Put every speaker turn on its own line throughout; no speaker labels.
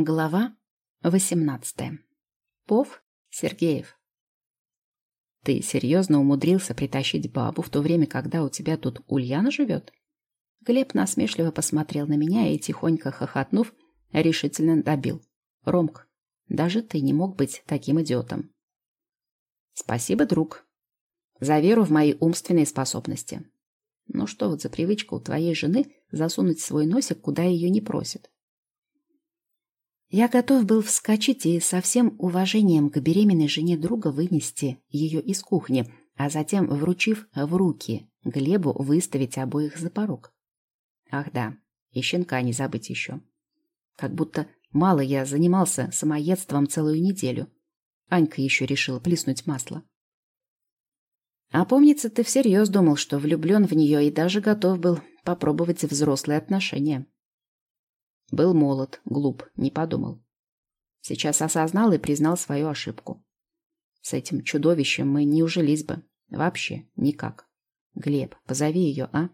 Глава 18. Пов Сергеев. Ты серьезно умудрился притащить бабу в то время, когда у тебя тут Ульяна живет? Глеб насмешливо посмотрел на меня и, тихонько хохотнув, решительно добил. Ромк, даже ты не мог быть таким идиотом. Спасибо, друг, за веру в мои умственные способности. Ну что вот за привычка у твоей жены засунуть свой носик, куда ее не просят? Я готов был вскочить и со всем уважением к беременной жене друга вынести ее из кухни, а затем, вручив в руки Глебу, выставить обоих за порог. Ах да, и щенка не забыть еще. Как будто мало я занимался самоедством целую неделю. Анька еще решила плеснуть масло. А помнится, ты всерьез думал, что влюблен в нее и даже готов был попробовать взрослые отношения. Был молод, глуп, не подумал. Сейчас осознал и признал свою ошибку. С этим чудовищем мы не ужились бы. Вообще никак. Глеб, позови ее, а?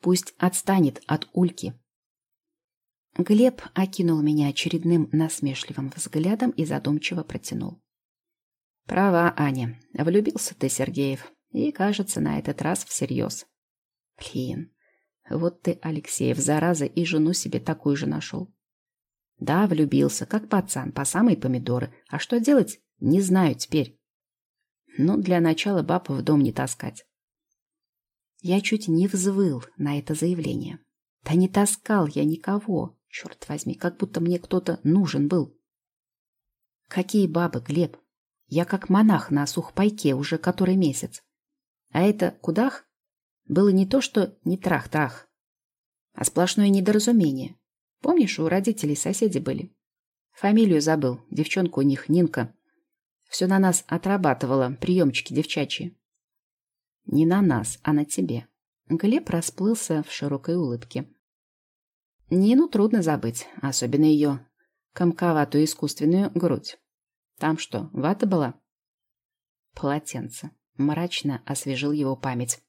Пусть отстанет от Ульки. Глеб окинул меня очередным насмешливым взглядом и задумчиво протянул. Права, Аня. Влюбился ты, Сергеев. И, кажется, на этот раз всерьез. Блин, вот ты, Алексеев, зараза, и жену себе такую же нашел. Да, влюбился, как пацан, по самые помидоры. А что делать, не знаю теперь. Ну, для начала баб в дом не таскать. Я чуть не взвыл на это заявление. Да не таскал я никого, черт возьми, как будто мне кто-то нужен был. Какие бабы, Глеб? Я как монах на сухпайке уже который месяц. А это кудах было не то, что не трах-трах, а сплошное недоразумение. Помнишь, у родителей соседи были? Фамилию забыл, девчонка у них Нинка. Все на нас отрабатывала, приемчики девчачьи. Не на нас, а на тебе. Глеб расплылся в широкой улыбке. Нину трудно забыть, особенно ее комковатую искусственную грудь. Там что, вата была? Полотенце. Мрачно освежил его память.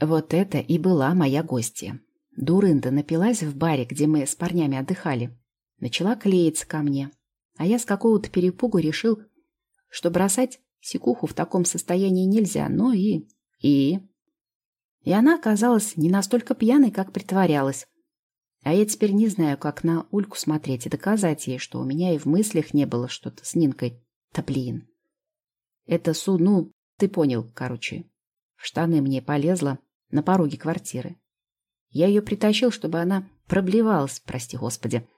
Вот это и была моя гостья. Дурында напилась в баре, где мы с парнями отдыхали. Начала клеиться ко мне. А я с какого-то перепугу решил, что бросать секуху в таком состоянии нельзя. Ну и... и... И она оказалась не настолько пьяной, как притворялась. А я теперь не знаю, как на Ульку смотреть и доказать ей, что у меня и в мыслях не было что-то с Нинкой. Да блин. Это су... ну, ты понял, короче. В штаны мне полезла, на пороге квартиры. Я ее притащил, чтобы она проблевалась, прости господи.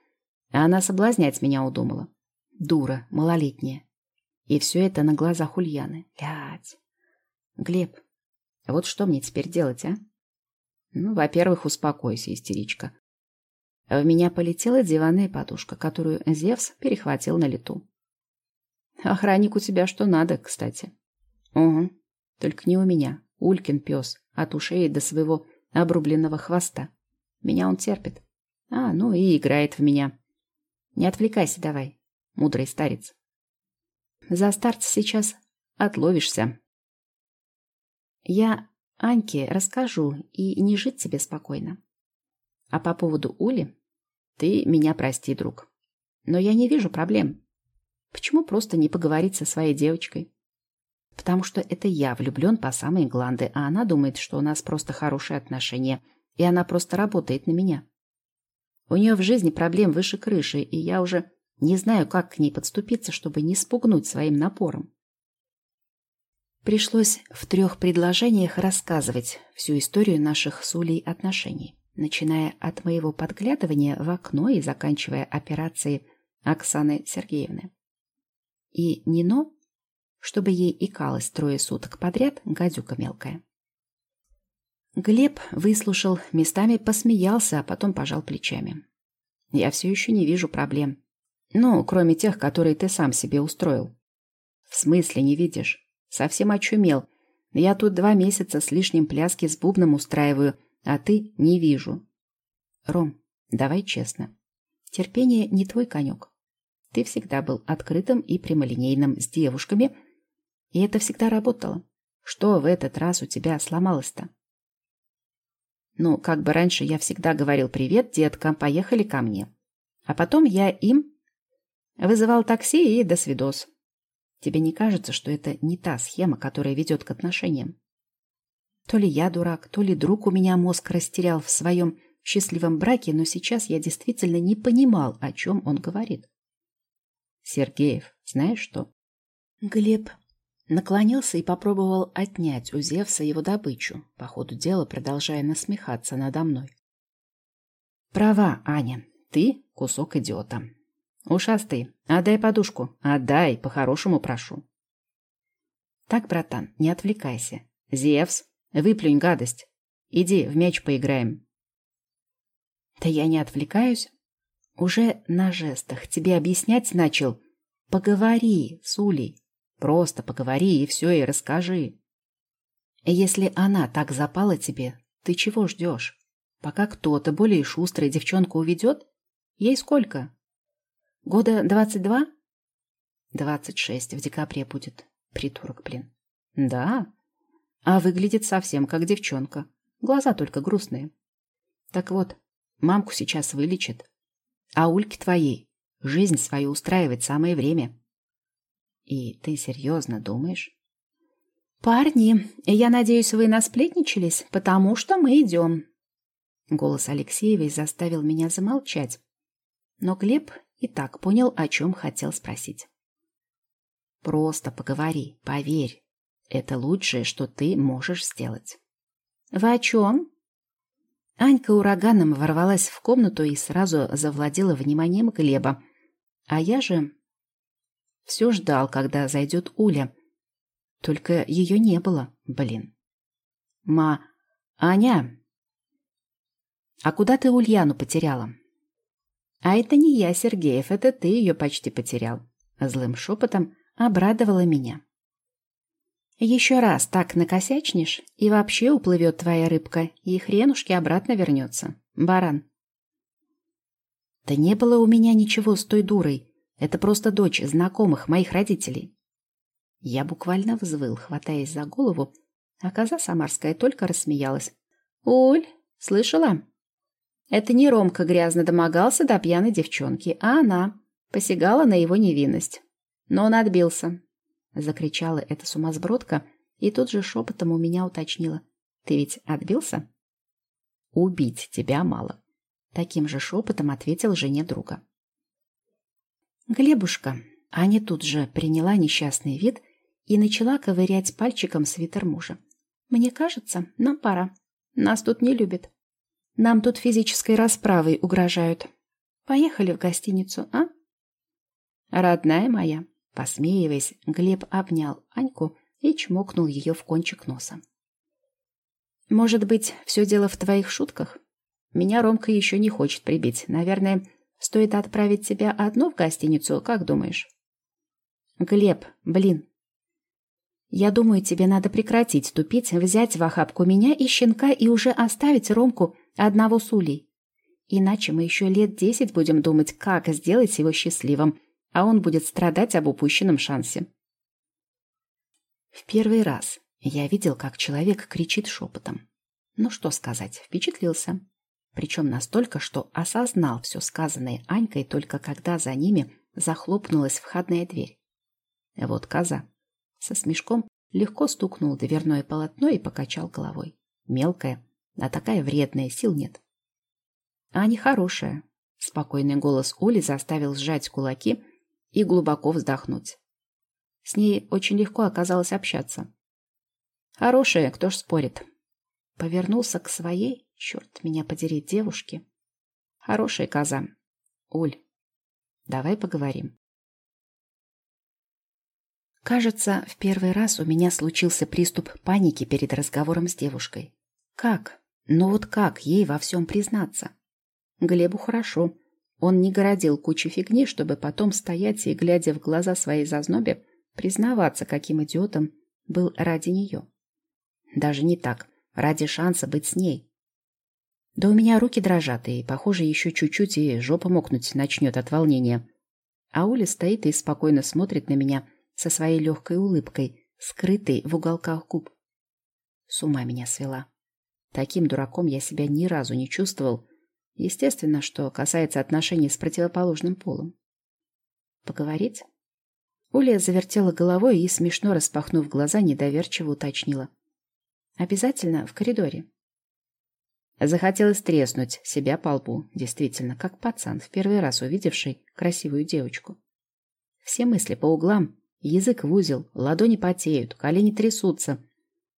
А она соблазнять меня удумала. Дура, малолетняя. И все это на глазах Ульяны. Лядь. Глеб, вот что мне теперь делать, а? Ну, во-первых, успокойся, истеричка. В меня полетела диванная подушка, которую Зевс перехватил на лету. Охранник у тебя что надо, кстати. Угу. Только не у меня. Улькин пес, от ушей до своего обрубленного хвоста. Меня он терпит. А, ну и играет в меня. Не отвлекайся давай, мудрый старец. За старца сейчас отловишься. Я Аньке расскажу и не жить тебе спокойно. А по поводу Ули, ты меня прости, друг. Но я не вижу проблем. Почему просто не поговорить со своей девочкой? Потому что это я влюблен по самые гланды, а она думает, что у нас просто хорошие отношения, и она просто работает на меня. У нее в жизни проблем выше крыши, и я уже не знаю, как к ней подступиться, чтобы не спугнуть своим напором. Пришлось в трех предложениях рассказывать всю историю наших с Улей отношений, начиная от моего подглядывания в окно и заканчивая операцией Оксаны Сергеевны. И Нино чтобы ей икалось трое суток подряд, гадюка мелкая. Глеб выслушал, местами посмеялся, а потом пожал плечами. «Я все еще не вижу проблем. Ну, кроме тех, которые ты сам себе устроил». «В смысле не видишь? Совсем очумел. Я тут два месяца с лишним пляски с бубном устраиваю, а ты не вижу». «Ром, давай честно. Терпение не твой конек. Ты всегда был открытым и прямолинейным с девушками, и это всегда работало. Что в этот раз у тебя сломалось-то? Ну, как бы раньше я всегда говорил «Привет, детка, поехали ко мне». А потом я им вызывал такси и до свидос. Тебе не кажется, что это не та схема, которая ведет к отношениям? То ли я дурак, то ли друг у меня мозг растерял в своем счастливом браке, но сейчас я действительно не понимал, о чем он говорит. Сергеев, знаешь что? Глеб наклонился и попробовал отнять у Зевса его добычу, по ходу дела продолжая насмехаться надо мной. Права, Аня, ты кусок идиота. Ушастый, отдай подушку, отдай, по-хорошему прошу. Так, братан, не отвлекайся. Зевс, выплюнь гадость. Иди, в мяч поиграем. Да я не отвлекаюсь. Уже на жестах тебе объяснять начал. Поговори с Улей. Просто поговори и все, и расскажи. Если она так запала тебе, ты чего ждешь? Пока кто-то более шустрый девчонку уведет? Ей сколько? Года двадцать два? Двадцать шесть в декабре будет. Придурок, блин. Да? А выглядит совсем как девчонка. Глаза только грустные. Так вот, Мамку сейчас вылечат. А Ульке твоей жизнь свою устраивать самое время. И ты серьезно думаешь? Парни, я надеюсь, вы насплетничались, потому что мы идем. Голос Алексеевой заставил меня замолчать. Но Глеб и так понял, о чем хотел спросить. Просто поговори, поверь. Это лучшее, что ты можешь сделать. Вы о чем? Анька ураганом ворвалась в комнату и сразу завладела вниманием Глеба. А я же все ждал, когда зайдет Уля. Только ее не было, блин. Ма, Аня, а куда ты Ульяну потеряла? А это не я, Сергеев, это ты ее почти потерял. Злым шепотом обрадовала меня. Еще раз так накосячнешь, и вообще уплывет твоя рыбка, и хренушки обратно вернется. Баран. Да не было у меня ничего с той дурой. Это просто дочь знакомых моих родителей. Я буквально взвыл, хватаясь за голову, а коза самарская только рассмеялась. «Уль, слышала? Это не Ромка грязно домогался до пьяной девчонки, а она посягала на его невинность. Но он отбился. — закричала эта сумасбродка и тут же шепотом у меня уточнила. «Ты ведь отбился?» «Убить тебя мало», — таким же шепотом ответил жене друга. «Глебушка», Аня тут же приняла несчастный вид и начала ковырять пальчиком свитер мужа. «Мне кажется, нам пора. Нас тут не любят. Нам тут физической расправой угрожают. Поехали в гостиницу, а?» «Родная моя», Посмеиваясь, Глеб обнял Аньку и чмокнул ее в кончик носа. «Может быть, все дело в твоих шутках? Меня Ромка еще не хочет прибить. Наверное, стоит отправить тебя одну в гостиницу, как думаешь?» «Глеб, блин, я думаю, тебе надо прекратить тупить, взять в охапку меня и щенка и уже оставить Ромку одного с Улей. Иначе мы еще лет десять будем думать, как сделать его счастливым, а он будет страдать об упущенном шансе. В первый раз я видел, как человек кричит шепотом. Ну что сказать, впечатлился. Причем настолько, что осознал все сказанное Анькой только когда за ними захлопнулась входная дверь. Вот коза. Со смешком легко стукнул дверное полотно и покачал головой. Мелкая, а такая вредная, сил нет. А не хорошая. Спокойный голос Оли заставил сжать кулаки и глубоко вздохнуть. С ней очень легко оказалось общаться. Хорошая, кто ж спорит. Повернулся к своей, черт меня подери, девушке. Хорошая коза. Уль, давай поговорим. Кажется, в первый раз у меня случился приступ паники перед разговором с девушкой. Как? Ну вот как ей во всем признаться? Глебу хорошо. Он не городил кучу фигни, чтобы потом стоять и, глядя в глаза своей зазнобе, признаваться, каким идиотом был ради нее. Даже не так, ради шанса быть с ней. Да у меня руки дрожат, и, похоже, еще чуть-чуть и жопа мокнуть начнет от волнения. А Оля стоит и спокойно смотрит на меня со своей легкой улыбкой, скрытой в уголках губ. С ума меня свела. Таким дураком я себя ни разу не чувствовал, Естественно, что касается отношений с противоположным полом. Поговорить? Оля завертела головой и, смешно распахнув глаза, недоверчиво уточнила. Обязательно в коридоре. Захотелось треснуть себя по лбу, действительно, как пацан, в первый раз увидевший красивую девочку. Все мысли по углам, язык в узел, ладони потеют, колени трясутся.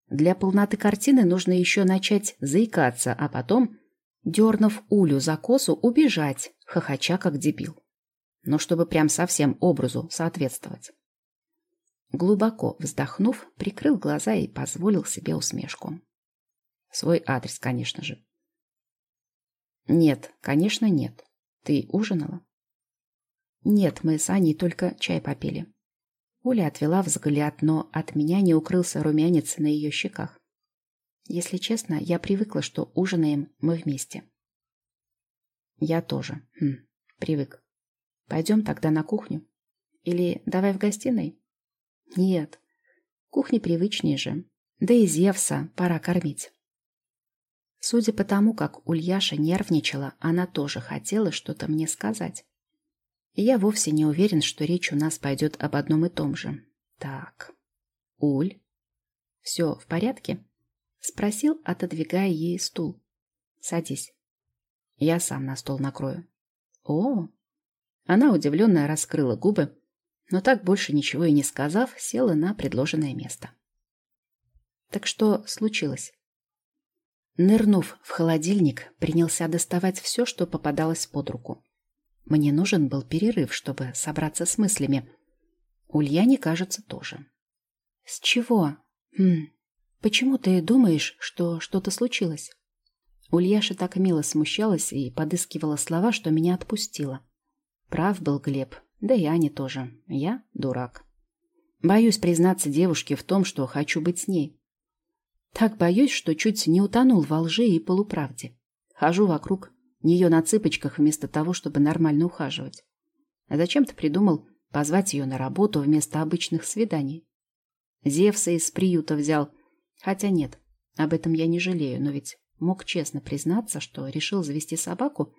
Для полноты картины нужно еще начать заикаться, а потом, дернув Улю за косу, убежать, хохоча как дебил. Но чтобы прям совсем образу соответствовать. Глубоко вздохнув, прикрыл глаза и позволил себе усмешку. Свой адрес, конечно же. Нет, конечно, нет. Ты ужинала? Нет, мы с Аней только чай попили. Оля отвела взгляд, но от меня не укрылся румянец на ее щеках. Если честно, я привыкла, что ужинаем мы вместе. Я тоже. Хм, привык. Пойдем тогда на кухню? Или давай в гостиной? Нет. Кухня привычнее же. Да и Зевса пора кормить. Судя по тому, как Ульяша нервничала, она тоже хотела что-то мне сказать. И я вовсе не уверен, что речь у нас пойдет об одном и том же. Так, Уль, все в порядке? Спросил, отодвигая ей стул. Садись. Я сам на стол накрою. О! Она удивленно раскрыла губы, но так больше ничего и не сказав, села на предложенное место. Так что случилось? Нырнув в холодильник, принялся доставать все, что попадалось под руку. Мне нужен был перерыв, чтобы собраться с мыслями. Ульяне, кажется, тоже. «С чего? Хм, почему ты думаешь, что что-то случилось?» Ульяша так мило смущалась и подыскивала слова, что меня отпустила. Прав был Глеб, да и Аня тоже. Я дурак. Боюсь признаться девушке в том, что хочу быть с ней. Так боюсь, что чуть не утонул во лжи и полуправде. Хожу вокруг нее на цыпочках вместо того, чтобы нормально ухаживать. А зачем ты придумал позвать ее на работу вместо обычных свиданий? Зевса из приюта взял. Хотя нет, об этом я не жалею, но ведь мог честно признаться, что решил завести собаку,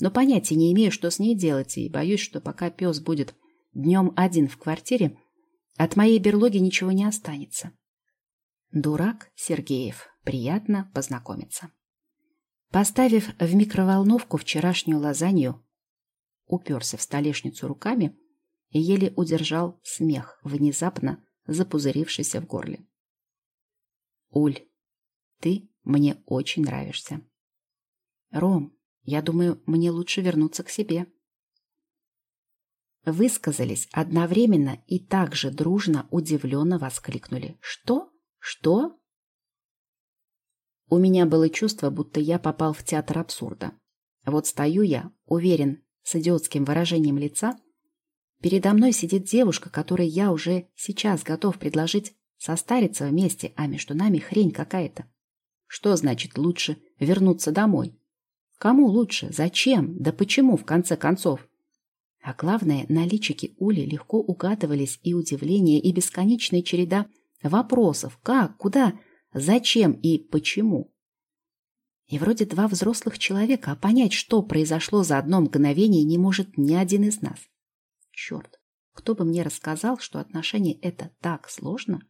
но понятия не имею, что с ней делать, и боюсь, что пока пес будет днем один в квартире, от моей берлоги ничего не останется. Дурак Сергеев. Приятно познакомиться. Поставив в микроволновку вчерашнюю лазанью, уперся в столешницу руками и еле удержал смех, внезапно запузырившийся в горле. «Уль, ты мне очень нравишься». «Ром, я думаю, мне лучше вернуться к себе». Высказались одновременно и также дружно удивленно воскликнули. «Что?» «Что?» У меня было чувство, будто я попал в театр абсурда. Вот стою я, уверен, с идиотским выражением лица. Передо мной сидит девушка, которой я уже сейчас готов предложить состариться вместе, а между нами хрень какая-то. Что значит лучше вернуться домой? Кому лучше? Зачем? Да почему, в конце концов? А главное, на личике Ули легко угадывались и удивление, и бесконечная череда Вопросов как, куда, зачем и почему. И вроде два взрослых человека, а понять, что произошло за одно мгновение, не может ни один из нас. Черт, кто бы мне рассказал, что отношения это так сложно?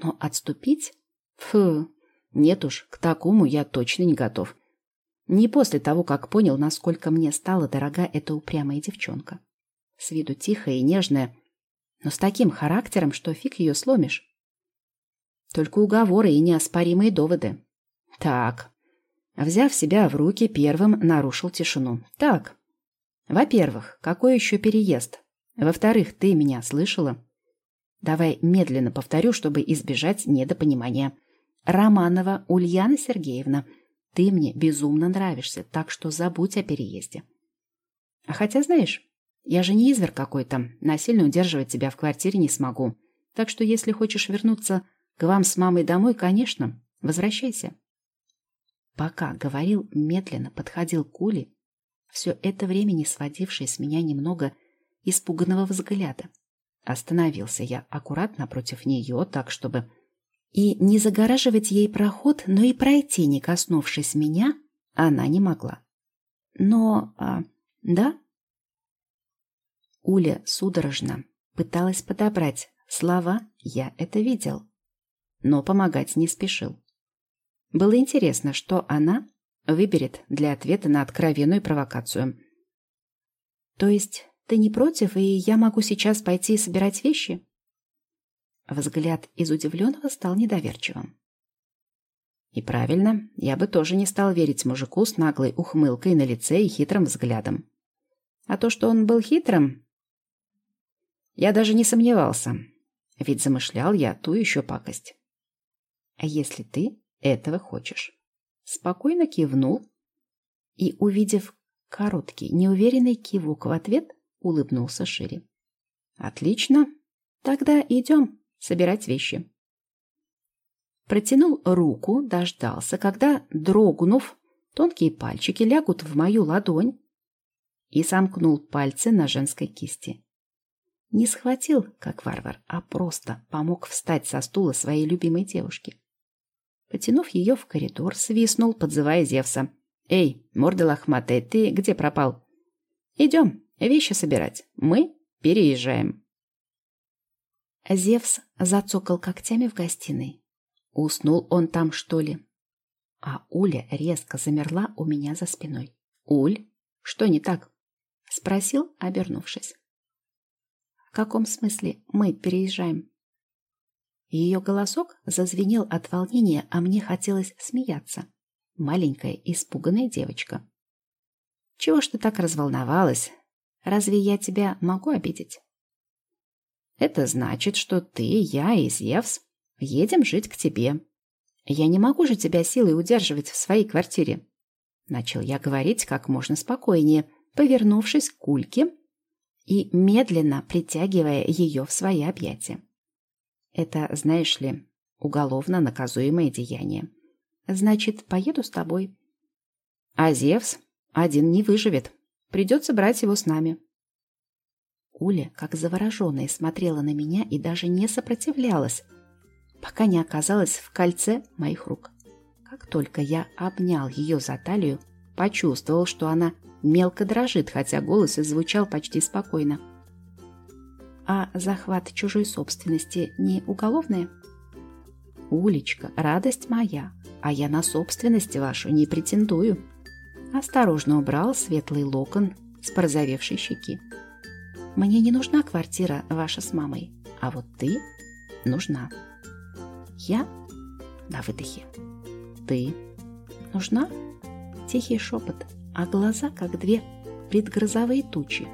Но отступить? Фу, нет уж, к такому я точно не готов. Не после того, как понял, насколько мне стала дорога эта упрямая девчонка. С виду тихая и нежная, но с таким характером, что фиг ее сломишь. Только уговоры и неоспоримые доводы. Так. Взяв себя в руки, первым нарушил тишину. Так. Во-первых, какой еще переезд? Во-вторых, ты меня слышала? Давай медленно повторю, чтобы избежать недопонимания. Романова Ульяна Сергеевна, ты мне безумно нравишься, так что забудь о переезде. А хотя, знаешь, я же не изверг какой-то, насильно удерживать тебя в квартире не смогу. Так что если хочешь вернуться к вам с мамой домой, конечно. Возвращайся. Пока говорил, медленно подходил к Уле, все это время не сводивший с меня немного испуганного взгляда. Остановился я аккуратно против нее, так чтобы и не загораживать ей проход, но и пройти, не коснувшись меня, она не могла. Но... А, да?» Уля судорожно пыталась подобрать слова «я это видел», но помогать не спешил. Было интересно, что она выберет для ответа на откровенную провокацию. «То есть ты не против, и я могу сейчас пойти собирать вещи?» Взгляд из удивленного стал недоверчивым. И правильно, я бы тоже не стал верить мужику с наглой ухмылкой на лице и хитрым взглядом. А то, что он был хитрым, я даже не сомневался, ведь замышлял я ту еще пакость. А если ты этого хочешь? Спокойно кивнул и, увидев короткий, неуверенный кивок в ответ, улыбнулся шире. Отлично, тогда идем собирать вещи. Протянул руку, дождался, когда, дрогнув, тонкие пальчики лягут в мою ладонь и сомкнул пальцы на женской кисти. Не схватил, как варвар, а просто помог встать со стула своей любимой девушки. Потянув ее в коридор, свистнул, подзывая Зевса. «Эй, морда лохматая, ты где пропал?» «Идем, вещи собирать. Мы переезжаем». Зевс зацокал когтями в гостиной. Уснул он там, что ли? А Уля резко замерла у меня за спиной. «Уль, что не так?» — спросил, обернувшись. «В каком смысле мы переезжаем?» Ее голосок зазвенел от волнения, а мне хотелось смеяться. Маленькая, испуганная девочка. «Чего ж ты так разволновалась? Разве я тебя могу обидеть?» Это значит, что ты, я и Зевс едем жить к тебе. Я не могу же тебя силой удерживать в своей квартире. Начал я говорить как можно спокойнее, повернувшись к Кульке и медленно притягивая ее в свои объятия. Это, знаешь ли, уголовно наказуемое деяние. Значит, поеду с тобой. А Зевс один не выживет. Придется брать его с нами. Уля, как завороженная, смотрела на меня и даже не сопротивлялась, пока не оказалась в кольце моих рук. Как только я обнял ее за талию, почувствовал, что она мелко дрожит, хотя голос и звучал почти спокойно. А захват чужой собственности не уголовное? Улечка, радость моя, а я на собственность вашу не претендую. Осторожно убрал светлый локон с порозовевшей щеки. Мне не нужна квартира ваша с мамой, а вот ты нужна. Я на выдохе. Ты нужна? Тихий шепот, а глаза как две предгрозовые тучи.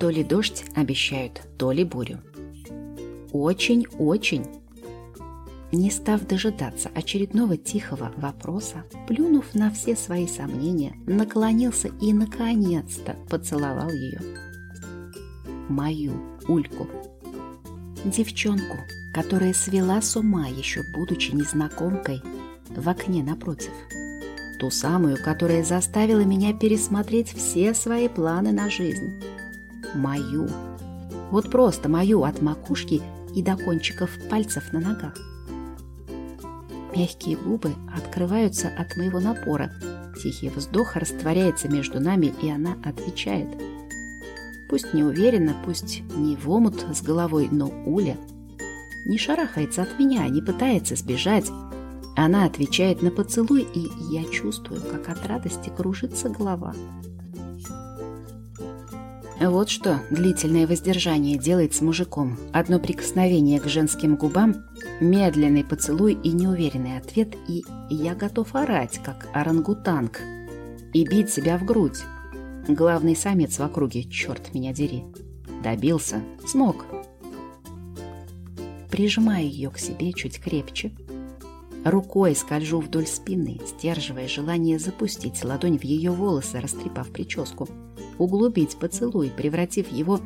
То ли дождь обещают, то ли бурю. Очень-очень. Не став дожидаться очередного тихого вопроса, плюнув на все свои сомнения, наклонился и, наконец-то, поцеловал ее мою Ульку. Девчонку, которая свела с ума, еще будучи незнакомкой, в окне напротив. Ту самую, которая заставила меня пересмотреть все свои планы на жизнь. Мою. Вот просто мою от макушки и до кончиков пальцев на ногах. Мягкие губы открываются от моего напора. Тихий вздох растворяется между нами, и она отвечает – Пусть не уверенно, пусть не в омут с головой, но Уля не шарахается от меня, не пытается сбежать. Она отвечает на поцелуй, и я чувствую, как от радости кружится голова. Вот что длительное воздержание делает с мужиком. Одно прикосновение к женским губам, медленный поцелуй и неуверенный ответ, и я готов орать, как орангутанг, и бить себя в грудь. Главный самец в округе, черт меня дери. Добился. Смог. Прижимаю ее к себе чуть крепче. Рукой скольжу вдоль спины, сдерживая желание запустить ладонь в ее волосы, растрепав прическу. Углубить поцелуй, превратив его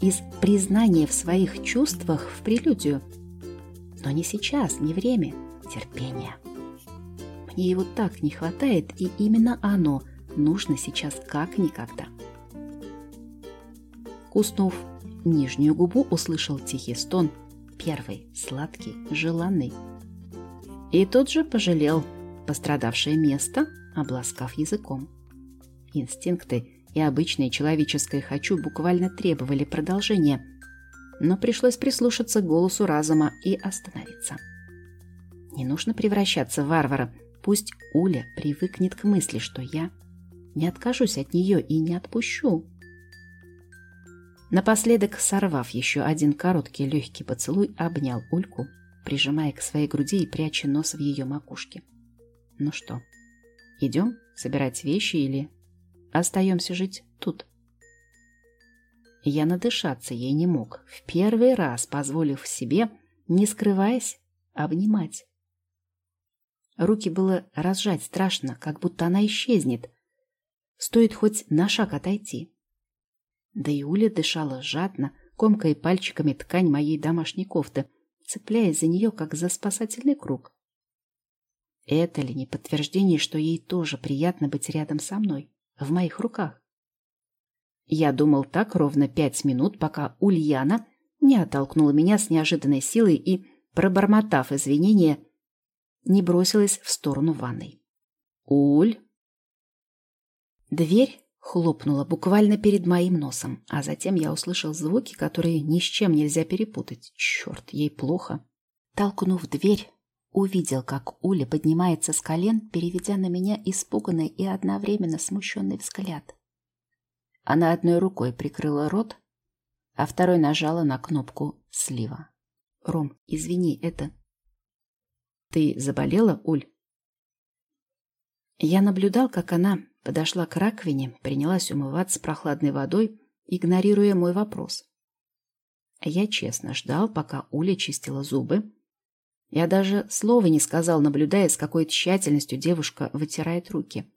из признания в своих чувствах в прелюдию. Но не сейчас, не время. Терпение. Мне его так не хватает, и именно оно нужно сейчас как никогда. Куснув нижнюю губу, услышал тихий стон, первый, сладкий, желанный. И тут же пожалел пострадавшее место, обласкав языком. Инстинкты и обычное человеческое «хочу» буквально требовали продолжения, но пришлось прислушаться к голосу разума и остановиться. Не нужно превращаться в варвара. Пусть Уля привыкнет к мысли, что я не откажусь от нее и не отпущу. Напоследок, сорвав еще один короткий легкий поцелуй, обнял Ульку, прижимая к своей груди и пряча нос в ее макушке. Ну что, идем собирать вещи или остаемся жить тут? Я надышаться ей не мог, в первый раз позволив себе, не скрываясь, обнимать. Руки было разжать страшно, как будто она исчезнет. Стоит хоть на шаг отойти. Да и Уля дышала жадно, комкая пальчиками ткань моей домашней кофты, цепляясь за нее, как за спасательный круг. Это ли не подтверждение, что ей тоже приятно быть рядом со мной, в моих руках? Я думал так ровно пять минут, пока Ульяна не оттолкнула меня с неожиданной силой и, пробормотав извинения, не бросилась в сторону ванной. «Уль!» Дверь хлопнула буквально перед моим носом, а затем я услышал звуки, которые ни с чем нельзя перепутать. Черт, ей плохо. Толкнув дверь, увидел, как Уля поднимается с колен, переведя на меня испуганный и одновременно смущенный взгляд. Она одной рукой прикрыла рот, а второй нажала на кнопку слива. «Ром, извини, это...» «Ты заболела, Уль?» Я наблюдал, как она подошла к раковине, принялась умываться прохладной водой, игнорируя мой вопрос. Я честно ждал, пока Уля чистила зубы. Я даже слова не сказал, наблюдая, с какой тщательностью девушка вытирает руки.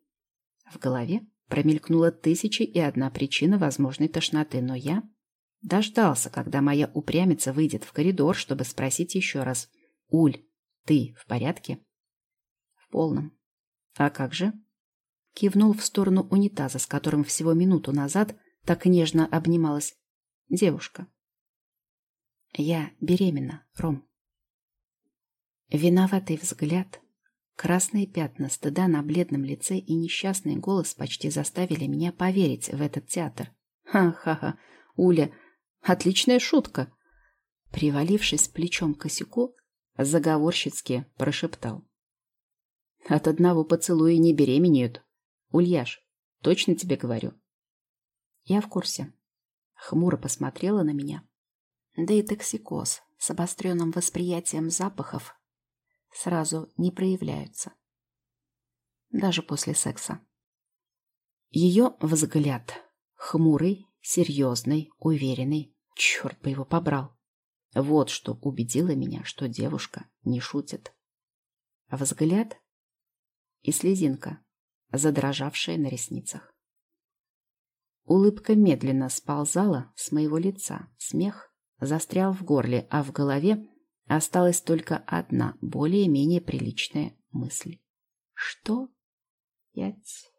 В голове промелькнула тысяча и одна причина возможной тошноты, но я дождался, когда моя упрямица выйдет в коридор, чтобы спросить еще раз. «Уль, ты в порядке?» «В полном. А как же?» Кивнул в сторону унитаза, с которым всего минуту назад так нежно обнималась девушка. «Я беременна, Ром». Виноватый взгляд, красные пятна стыда на бледном лице и несчастный голос почти заставили меня поверить в этот театр. «Ха-ха-ха, Уля, отличная шутка!» Привалившись плечом к косяку, заговорщицки прошептал. «От одного поцелуя не беременеют, Ульяш, точно тебе говорю. Я в курсе. Хмуро посмотрела на меня. Да и токсикоз с обостренным восприятием запахов сразу не проявляются. Даже после секса. Ее взгляд. Хмурый, серьезный, уверенный. Черт бы его побрал. Вот что убедило меня, что девушка не шутит. Взгляд и слезинка задрожавшая на ресницах. Улыбка медленно сползала с моего лица, смех застрял в горле, а в голове осталась только одна более-менее приличная мысль. Что? Пять